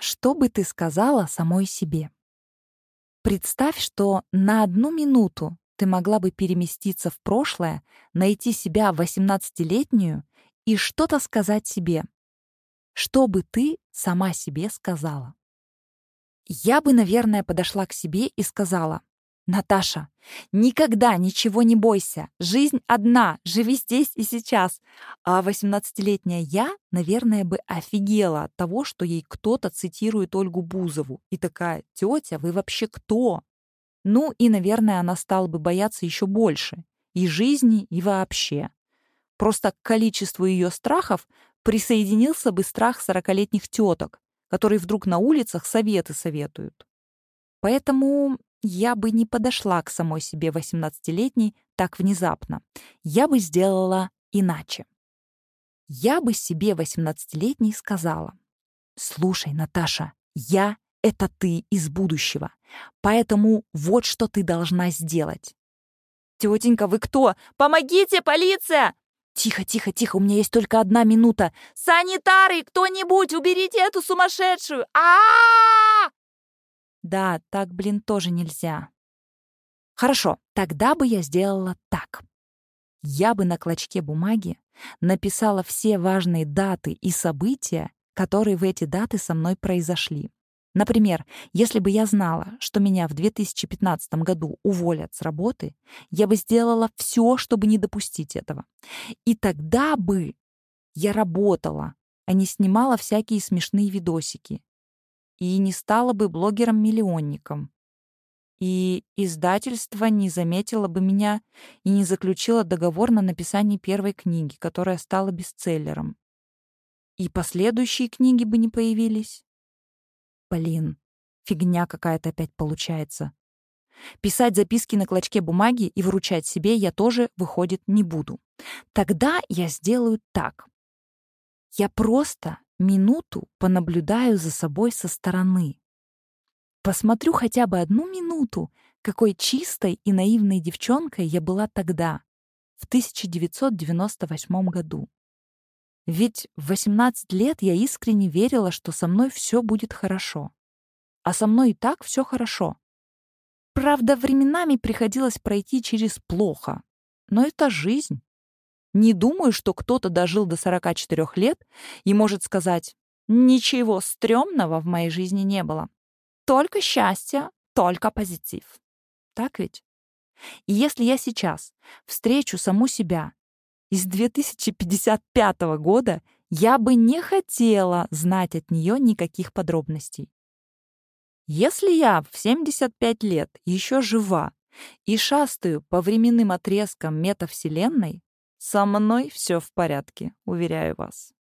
Что бы ты сказала самой себе? Представь, что на одну минуту ты могла бы переместиться в прошлое, найти себя 18-летнюю и что-то сказать себе. Что бы ты сама себе сказала? Я бы, наверное, подошла к себе и сказала, Наташа, никогда ничего не бойся. Жизнь одна, живи здесь и сейчас. А 18-летняя я, наверное, бы офигела от того, что ей кто-то цитирует Ольгу Бузову. И такая, тетя, вы вообще кто? Ну и, наверное, она стала бы бояться еще больше. И жизни, и вообще. Просто к количеству ее страхов присоединился бы страх 40-летних теток, которые вдруг на улицах советы советуют. Поэтому я бы не подошла к самой себе 18-летней так внезапно. Я бы сделала иначе. Я бы себе 18-летней сказала, «Слушай, Наташа, я — это ты из будущего, поэтому вот что ты должна сделать». «Тетенька, вы кто? Помогите, полиция!» «Тихо, тихо, тихо, у меня есть только одна минута!» «Санитары, кто-нибудь, уберите эту сумасшедшую! а, -а, -а, -а да, так, блин, тоже нельзя. Хорошо, тогда бы я сделала так. Я бы на клочке бумаги написала все важные даты и события, которые в эти даты со мной произошли. Например, если бы я знала, что меня в 2015 году уволят с работы, я бы сделала все, чтобы не допустить этого. И тогда бы я работала, а не снимала всякие смешные видосики, и не стала бы блогером-миллионником. И издательство не заметило бы меня и не заключило договор на написание первой книги, которая стала бестселлером. И последующие книги бы не появились. Блин, фигня какая-то опять получается. Писать записки на клочке бумаги и вручать себе я тоже, выходит, не буду. Тогда я сделаю так. Я просто минуту понаблюдаю за собой со стороны. Посмотрю хотя бы одну минуту, какой чистой и наивной девчонкой я была тогда, в 1998 году. Ведь в 18 лет я искренне верила, что со мной все будет хорошо. А со мной и так все хорошо. Правда, временами приходилось пройти через плохо. Но это жизнь. Не думаю, что кто-то дожил до 44 лет и может сказать «Ничего стрёмного в моей жизни не было. Только счастье, только позитив». Так ведь? И если я сейчас встречу саму себя из 2055 года, я бы не хотела знать от нее никаких подробностей. Если я в 75 лет еще жива и шастаю по временным отрезкам метавселенной, со мной все в порядке, уверяю вас.